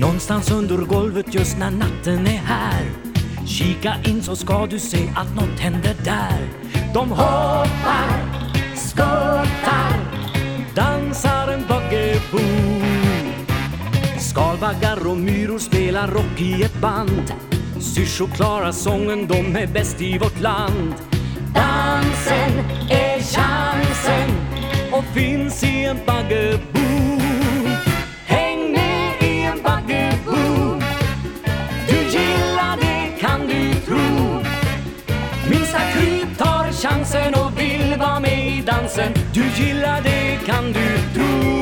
någonstans under golvet just när natten är här. Kika in så ska du se att något händer där. De hoppar, skuttar, dansar en buggeboo Skalbaggar och myror spelar rock i ett band. Syrsor klarar sången, de är bäst i vårt land. Dansen är chansen och finns i en buggaboo. Chansen och vill vara med i dansen. Du gillar det kan du tro.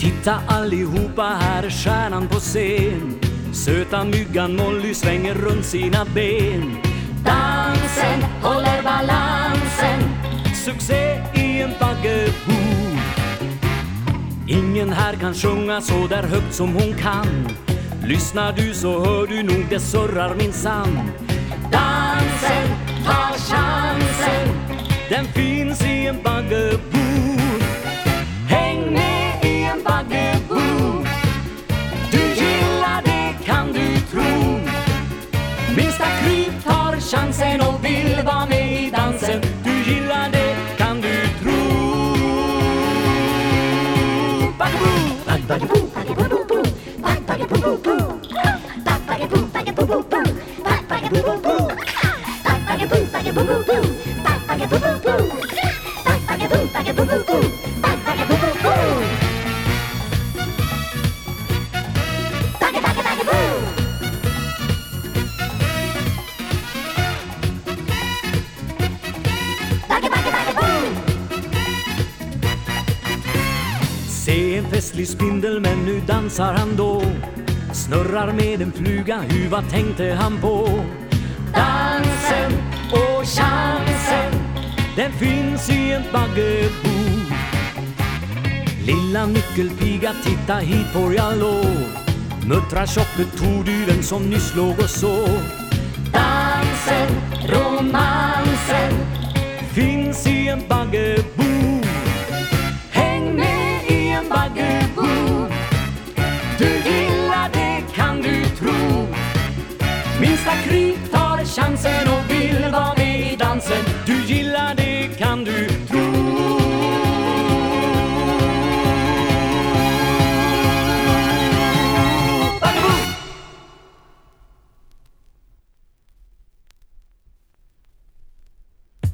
Titta allihopa, här är stjärnan på scen. Söta myggan Molly svänger runt sina ben. Dansen håller balansen, succé i en buggaboo. Ingen här kan sjunga så där högt som hon kan. Lyssnar du så hör du nog det surrar minsann. Dansen ta chansen, den finns i en Baggebo. Häng med i en Baggebo, Du gillar det kan du tro. Minsta kryp tar chansen och vill vara Buggaboo! Se en festlig spindel men nu dansar han då. Snurrar med en fluga, hu vad tänkte han på? Dansen och chansen Den finns i en Baggebo Lilla nyckelpiga, titta hit får jag lov. Muttrar tjocke tordyveln som nyss låg och sov. minsta kryp tar chansen och vill vara